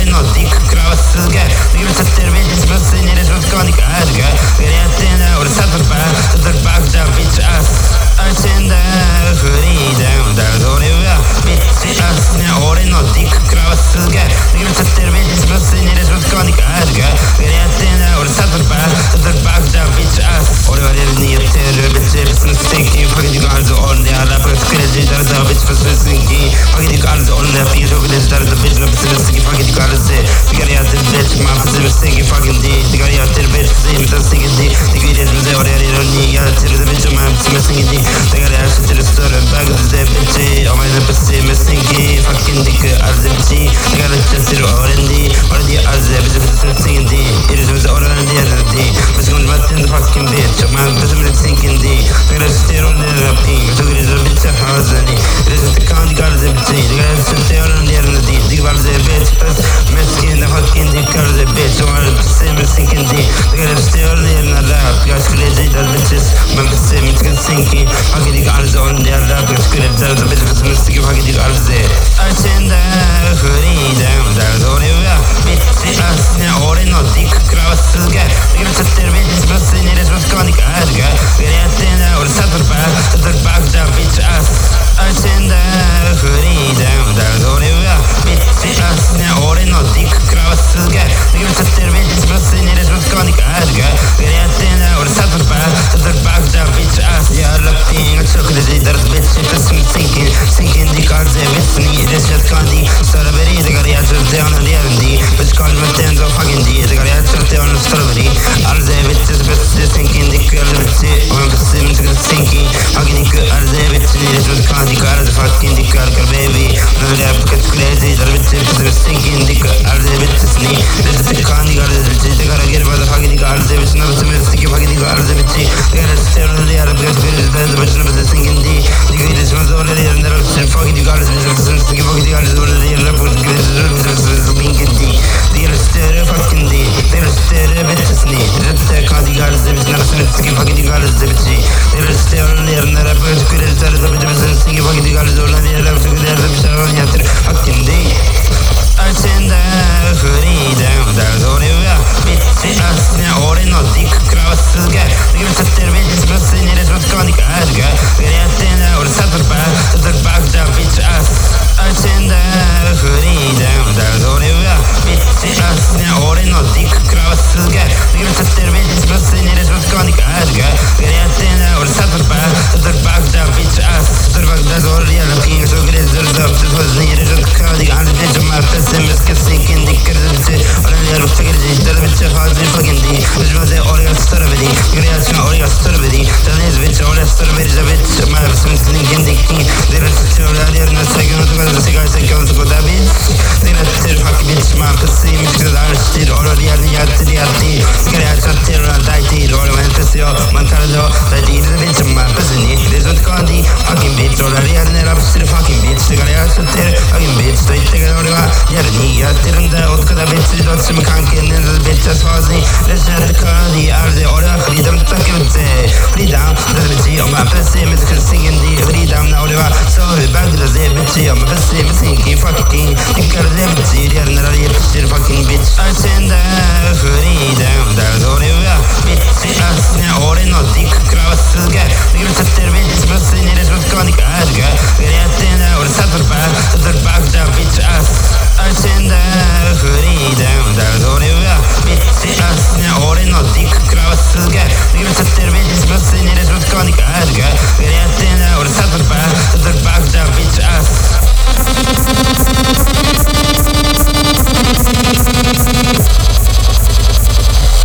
れのディッククラウスが指立ってるビスに入れちまにるやってんだ俺サトバーサバーじゃんビッチアスフリーダだ俺はビッチアスね俺のディックがてるビッチに入れるやってんだ俺サトバーサバークじゃんビッチアス俺はレルにってるビッチエスのステーキガールズ I'm a of the bitch on my bitch, my singing They got ass into the store, bag of the bitch All my bitch, my singing Fucking dick, az bitch They got a chance to the orange Already az bitch, my singing It is with the orange, az bitch. Bitch, going to in the fucking bitch My bitch, my got a the I'm going to vet jag överser musiken din Grövsta jag redan rap. You skulle rida bitches Man vill se mitt konsinki Hakkı dik arz on diğer rap. Jag skulle dörda bitches Müzik hakkı dik arz Erçeğinde Scandi Strawberry, det går rett opp til han og lever de Vil skal med den så fucking de Det går rett opp til han og strawberry Alle det vitser som best det sinking Det ikke alle vitser Og han bestemmer men det går sinking Hagen ikke alle det vitser Nyret med kan de ikke alle fucking De ikke alle baby Og når det er crazy Det er vitser sinking Det ikke alle det vitser There is still near the rapid, could it tell the bitches and see if I can get a little near the ضغط وزني رجل كادي عن الدنج ما تسم مسكسي كندي كردتي أنا يا رفت كردي دربتي خاطري فكندي مجمدي أوريا تستربدي قرياتنا أوريا تستربدي تنيز بيت أوريا تستربدي جبت ما بسمتني كندي كندي ديرت تشاور علي أنا ساكن وتمنى سيكاي ساكن وتقدر بيت ديرت ترفع بيت ما قصي مش كذا عشتي أوريا نياتي نياتي party. Jag stirrande åt kunden sidan som kanken hennes bitcha svazi. Legend kadi ardi ora khridam takuti. Khridam da bitchi om a pessi mit khsingen di khridam na ora sorry bagla ze bitchi om a pessi mit sinki fucking. Tinkar ze bitchi